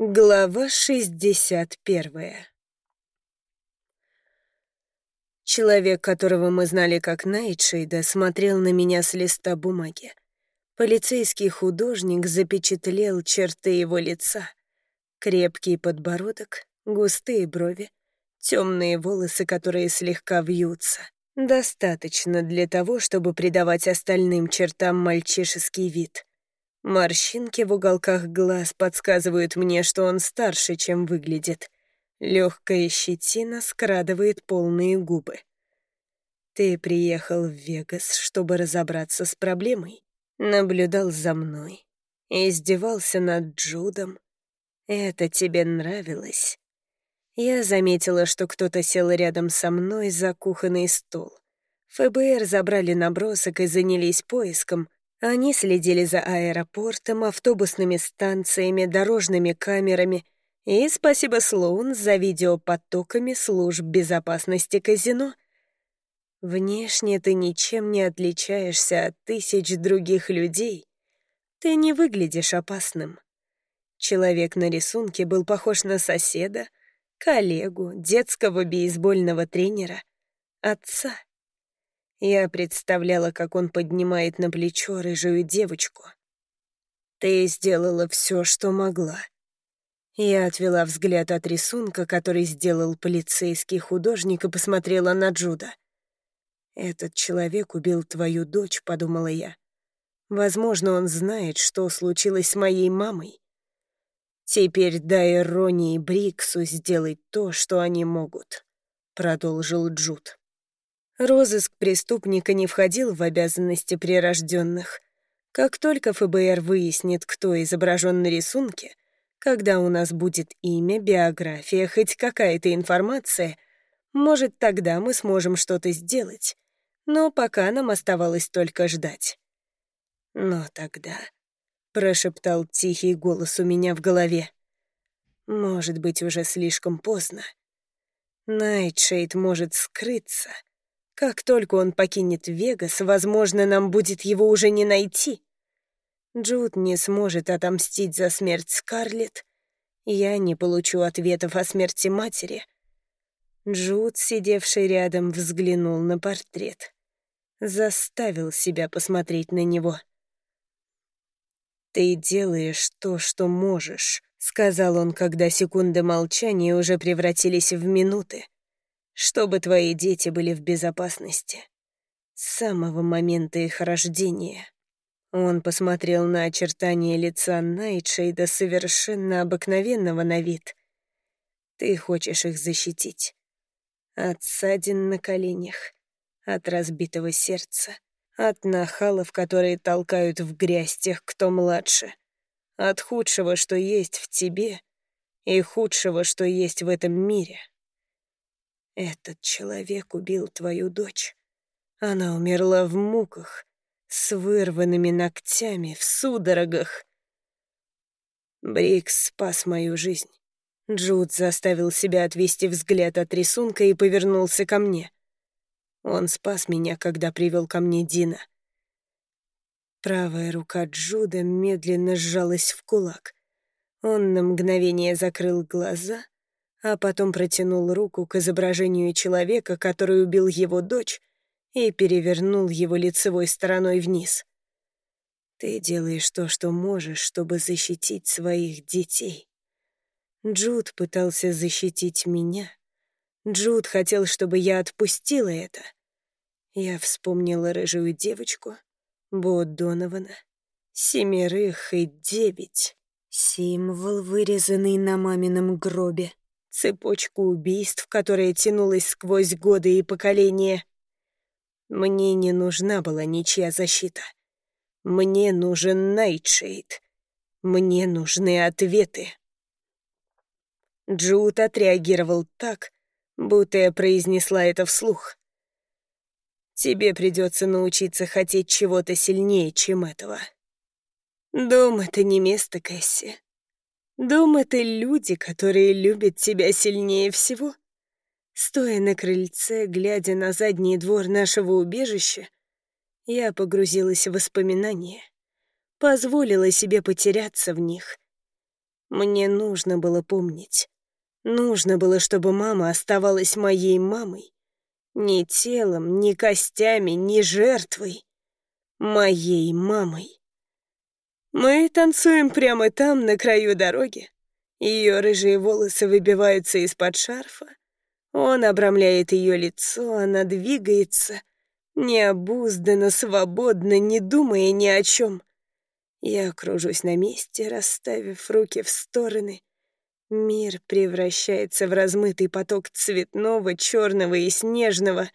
Глава 61 Человек, которого мы знали как Найтшейда, смотрел на меня с листа бумаги. Полицейский художник запечатлел черты его лица. Крепкий подбородок, густые брови, темные волосы, которые слегка вьются. Достаточно для того, чтобы придавать остальным чертам мальчишеский вид. Морщинки в уголках глаз подсказывают мне, что он старше, чем выглядит. Легкая щетина скрадывает полные губы. Ты приехал в Вегас, чтобы разобраться с проблемой. Наблюдал за мной. Издевался над Джудом. Это тебе нравилось. Я заметила, что кто-то сел рядом со мной за кухонный стол. ФБР забрали набросок и занялись поиском — они следили за аэропортом, автобусными станциями, дорожными камерами и, спасибо Слоун, за видеопотоками служб безопасности казино. Внешне ты ничем не отличаешься от тысяч других людей. Ты не выглядишь опасным. Человек на рисунке был похож на соседа, коллегу, детского бейсбольного тренера, отца. Я представляла, как он поднимает на плечо рыжую девочку. «Ты сделала все, что могла». Я отвела взгляд от рисунка, который сделал полицейский художник, и посмотрела на Джуда. «Этот человек убил твою дочь», — подумала я. «Возможно, он знает, что случилось с моей мамой. Теперь дай Ронни и Бриксу сделать то, что они могут», — продолжил Джуд. Розыск преступника не входил в обязанности прирожденных. Как только ФБР выяснит, кто изображен на рисунке, когда у нас будет имя, биография, хоть какая-то информация, может, тогда мы сможем что-то сделать. Но пока нам оставалось только ждать. Но тогда... — прошептал тихий голос у меня в голове. «Может быть, уже слишком поздно. Найтшейд может скрыться, как только он покинет Вегас, возможно, нам будет его уже не найти. Джуд не сможет отомстить за смерть Скарлетт. Я не получу ответов о смерти матери. Джуд, сидевший рядом, взглянул на портрет. Заставил себя посмотреть на него. «Ты делаешь то, что можешь», — сказал он, когда секунды молчания уже превратились в минуты чтобы твои дети были в безопасности. С самого момента их рождения. Он посмотрел на очертания лица Найтшейда совершенно обыкновенного на вид. Ты хочешь их защитить. От ссадин на коленях, от разбитого сердца, от нахалов, которые толкают в грязь тех, кто младше, от худшего, что есть в тебе, и худшего, что есть в этом мире. Этот человек убил твою дочь. Она умерла в муках, с вырванными ногтями, в судорогах. Брикс спас мою жизнь. Джуд заставил себя отвести взгляд от рисунка и повернулся ко мне. Он спас меня, когда привел ко мне Дина. Правая рука Джуда медленно сжалась в кулак. Он на мгновение закрыл глаза — а потом протянул руку к изображению человека, который убил его дочь, и перевернул его лицевой стороной вниз. «Ты делаешь то, что можешь, чтобы защитить своих детей». Джуд пытался защитить меня. Джуд хотел, чтобы я отпустила это. Я вспомнила рыжую девочку, Бо Донована, семерых и девять. Символ, вырезанный на мамином гробе цепочку убийств, которая тянулась сквозь годы и поколения. Мне не нужна была ничья защита. Мне нужен Найтшейд. Мне нужны ответы. Джуд отреагировал так, будто я произнесла это вслух. Тебе придется научиться хотеть чего-то сильнее, чем этого. Дом — это не место, Кэсси. Дом — это люди, которые любят тебя сильнее всего. Стоя на крыльце, глядя на задний двор нашего убежища, я погрузилась в воспоминания, позволила себе потеряться в них. Мне нужно было помнить. Нужно было, чтобы мама оставалась моей мамой. Ни телом, ни костями, ни жертвой. Моей мамой. Мы танцуем прямо там, на краю дороги. Ее рыжие волосы выбиваются из-под шарфа. Он обрамляет ее лицо, она двигается, необузданно, свободно, не думая ни о чем. Я кружусь на месте, расставив руки в стороны. Мир превращается в размытый поток цветного, черного и снежного.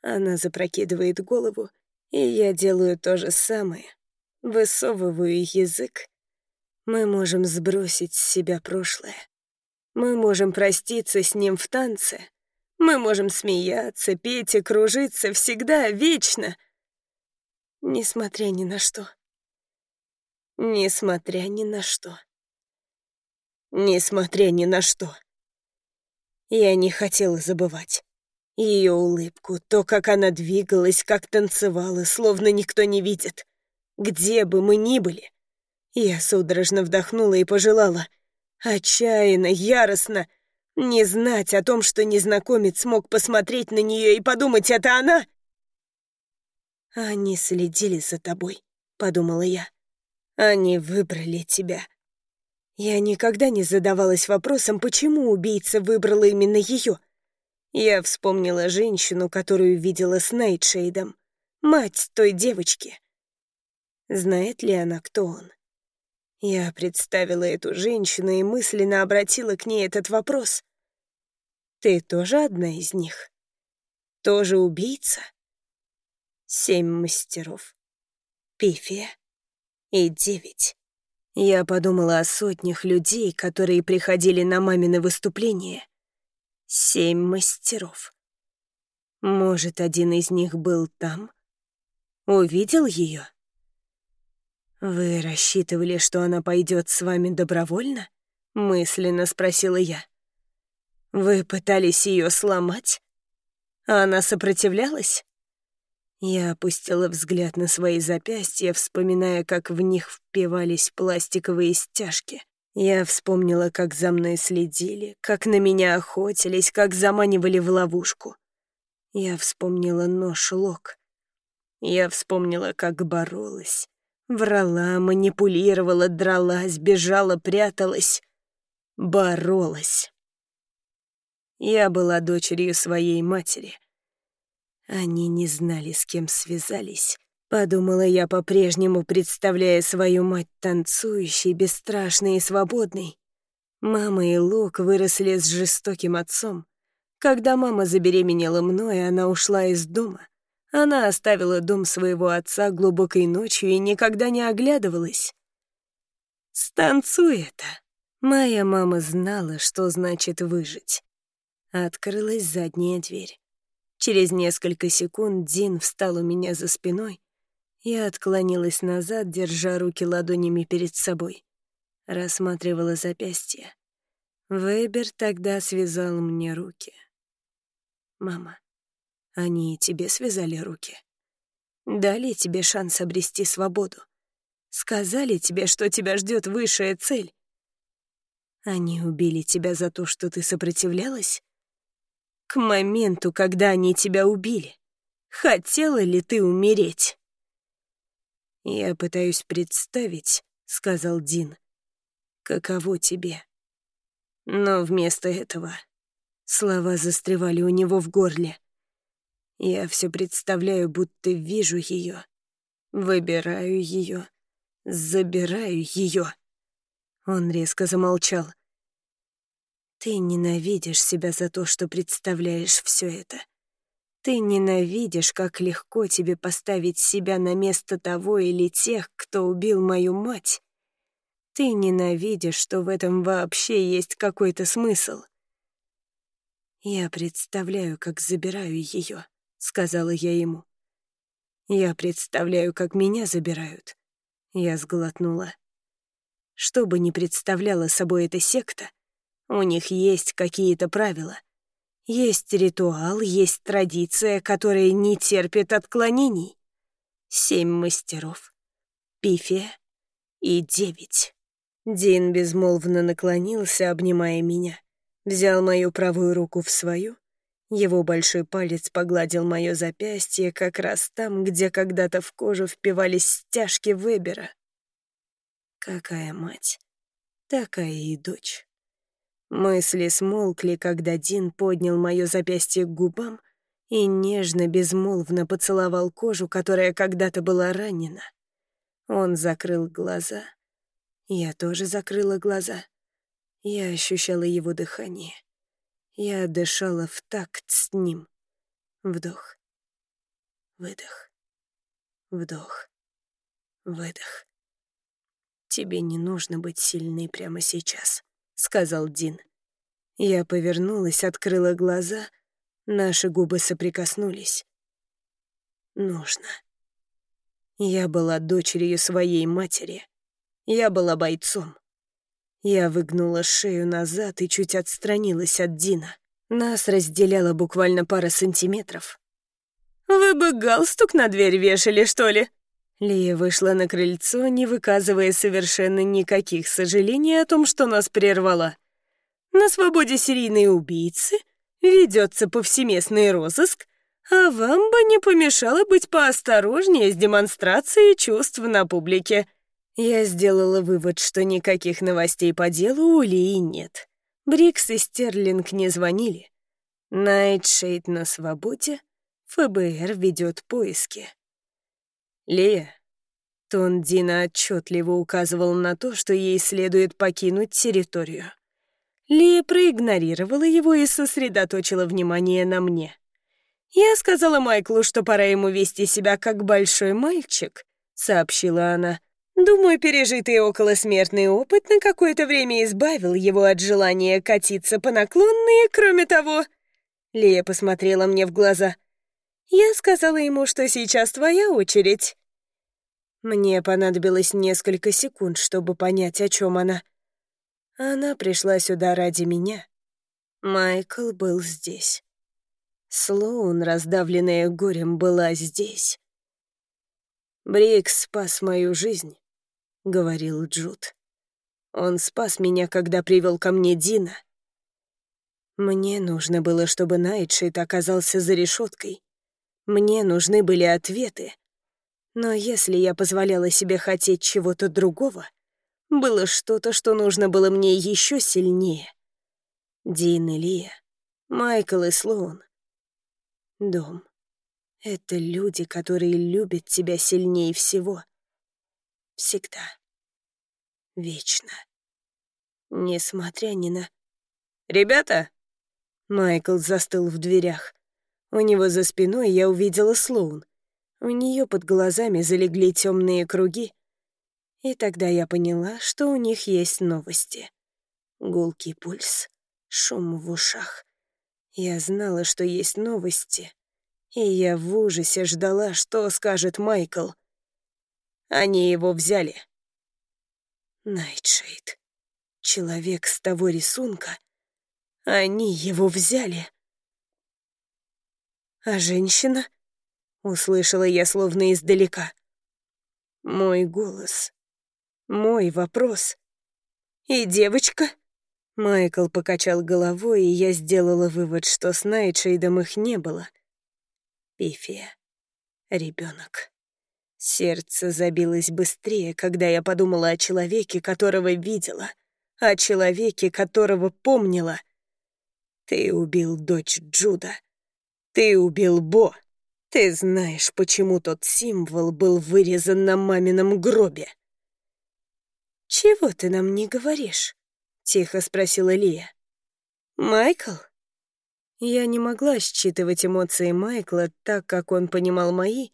Она запрокидывает голову, и я делаю то же самое. Высовываю язык. Мы можем сбросить с себя прошлое. Мы можем проститься с ним в танце. Мы можем смеяться, петь и кружиться всегда, вечно. Несмотря ни на что. Несмотря ни на что. Несмотря ни на что. Я не хотела забывать. Ее улыбку, то, как она двигалась, как танцевала, словно никто не видит. Где бы мы ни были. Я судорожно вдохнула и пожелала. Отчаянно, яростно. Не знать о том, что незнакомец мог посмотреть на нее и подумать, это она. Они следили за тобой, подумала я. Они выбрали тебя. Я никогда не задавалась вопросом, почему убийца выбрала именно ее. Я вспомнила женщину, которую видела с Найтшейдом, мать той девочки. Знает ли она, кто он? Я представила эту женщину и мысленно обратила к ней этот вопрос. «Ты тоже одна из них? Тоже убийца?» Семь мастеров. Пифия и девять. Я подумала о сотнях людей, которые приходили на мамины выступления. Семь мастеров. Может, один из них был там? Увидел ее? «Вы рассчитывали, что она пойдет с вами добровольно?» — мысленно спросила я. «Вы пытались ее сломать? Она сопротивлялась?» Я опустила взгляд на свои запястья, вспоминая, как в них впивались пластиковые стяжки. Я вспомнила, как за мной следили, как на меня охотились, как заманивали в ловушку. Я вспомнила нож лок. Я вспомнила, как боролась. Врала, манипулировала, дралась, бежала, пряталась. Боролась. Я была дочерью своей матери — они не знали, с кем связались. Подумала я по-прежнему, представляя свою мать танцующей, бесстрашной и свободной. Мама и Лук выросли с жестоким отцом. Когда мама забеременела мной, она ушла из дома. Она оставила дом своего отца глубокой ночью и никогда не оглядывалась. «Станцуй это!» Моя мама знала, что значит выжить. Открылась задняя дверь. Через несколько секунд Дин встал у меня за спиной. Я отклонилась назад, держа руки ладонями перед собой. Рассматривала запястье. Вейбер тогда связал мне руки. «Мама, они тебе связали руки? Дали тебе шанс обрести свободу? Сказали тебе, что тебя ждет высшая цель? Они убили тебя за то, что ты сопротивлялась? к моменту, когда они тебя убили. Хотела ли ты умереть?» «Я пытаюсь представить», — сказал Дин, — «каково тебе?» Но вместо этого слова застревали у него в горле. Я все представляю, будто вижу ее, выбираю ее, забираю ее. Он резко замолчал. Ты ненавидишь себя за то, что представляешь все это. Ты ненавидишь, как легко тебе поставить себя на место того или тех, кто убил мою мать. Ты ненавидишь, что в этом вообще есть какой-то смысл. «Я представляю, как забираю ее», — сказала я ему. «Я представляю, как меня забирают». Я сглотнула. Что бы ни представляла собой эта секта, у них есть какие-то правила. Есть ритуал, есть традиция, которая не терпит отклонений. Семь мастеров, пифия и девять. Дин безмолвно наклонился, обнимая меня, взял мою правую руку в свою. Его большой палец погладил мое запястье как раз там, где когда-то в кожу впивались стяжки Вебера. Какая мать, такая и дочь. Мысли смолкли, когда Дин поднял мое запястье к губам и нежно, безмолвно поцеловал кожу, которая когда-то была ранена. Он закрыл глаза — я тоже закрыла глаза. Я ощущала его дыхание. Я дышала в такт с ним. Вдох. Выдох. Вдох. Выдох. «Тебе не нужно быть сильной прямо сейчас», — сказал Дин. Я повернулась, открыла глаза. Наши губы соприкоснулись. «Нужно». Я была дочерью своей матери. Я была бойцом. Я выгнула шею назад и чуть отстранилась от Дина. Нас разделяла буквально пара сантиметров. «Вы бы галстук на дверь вешали, что ли?» Лия вышла на крыльцо, не выказывая совершенно никаких сожалений о том, что нас прервала. «На свободе серийные убийцы, ведется повсеместный розыск, а вам бы не помешало быть поосторожнее с демонстрацией чувств на публике». Я сделала вывод, что никаких новостей по делу у Лии нет. Брикс и Стерлинг не звонили. Найтшейд на свободе, ФБР ведет поиски. Лия. Тон Дина отчетливо указывал на то, что ей следует покинуть территорию. Лия проигнорировала его и сосредоточила внимание на мне. «Я сказала Майклу, что пора ему вести себя как большой мальчик», — сообщила она. Думаю, пережитый околосмертный опыт на какое-то время избавил его от желания катиться по наклонной, кроме того... Лия посмотрела мне в глаза. Я сказала ему, что сейчас твоя очередь. Мне понадобилось несколько секунд, чтобы понять, о чем она. Она пришла сюда ради меня. Майкл был здесь. Слоун, раздавленная горем, была здесь. Брикс спас мою жизнь. — говорил Джуд. «Он спас меня, когда привел ко мне Дина. Мне нужно было, чтобы Найтшит оказался за решеткой. Мне нужны были ответы. Но если я позволяла себе хотеть чего-то другого, было что-то, что нужно было мне еще сильнее. Дин и Лия, Майкл и Слоун. Дом. Это люди, которые любят тебя сильнее всего. Всегда. Вечно. Несмотря ни на... «Ребята!» Майкл застыл в дверях. У него за спиной я увидела Слоун. У нее под глазами залегли темные круги. И тогда я поняла, что у них есть новости. Гулкий пульс, шум в ушах. Я знала, что есть новости. И я в ужасе ждала, что скажет Майкл — они его взяли. Найтшейд. Человек с того рисунка. Они его взяли. А женщина? Услышала я словно издалека. Мой голос. Мой вопрос. И девочка? Майкл покачал головой, и я сделала вывод, что с Найтшейдом их не было. Пифия. Ребенок. Сердце забилось быстрее, когда я подумала о человеке, которого видела, о человеке, которого помнила. Ты убил дочь Джуда. Ты убил Бо. Ты знаешь, почему тот символ был вырезан на мамином гробе. «Чего ты нам не говоришь?» — тихо спросила Лия. «Майкл?» Я не могла считывать эмоции Майкла так, как он понимал мои,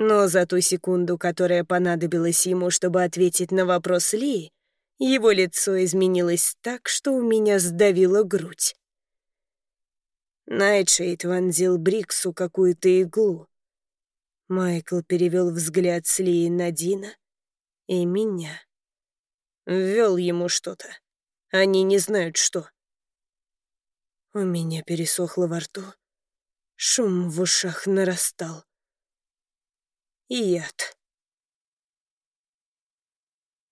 но за ту секунду, которая понадобилась ему, чтобы ответить на вопрос Ли, его лицо изменилось так, что у меня сдавило грудь. Найтшейд вонзил Бриксу какую-то иглу. Майкл перевел взгляд с Ли на Дина и меня. Ввел ему что-то. Они не знают, что. У меня пересохло во рту. Шум в ушах нарастал и яд.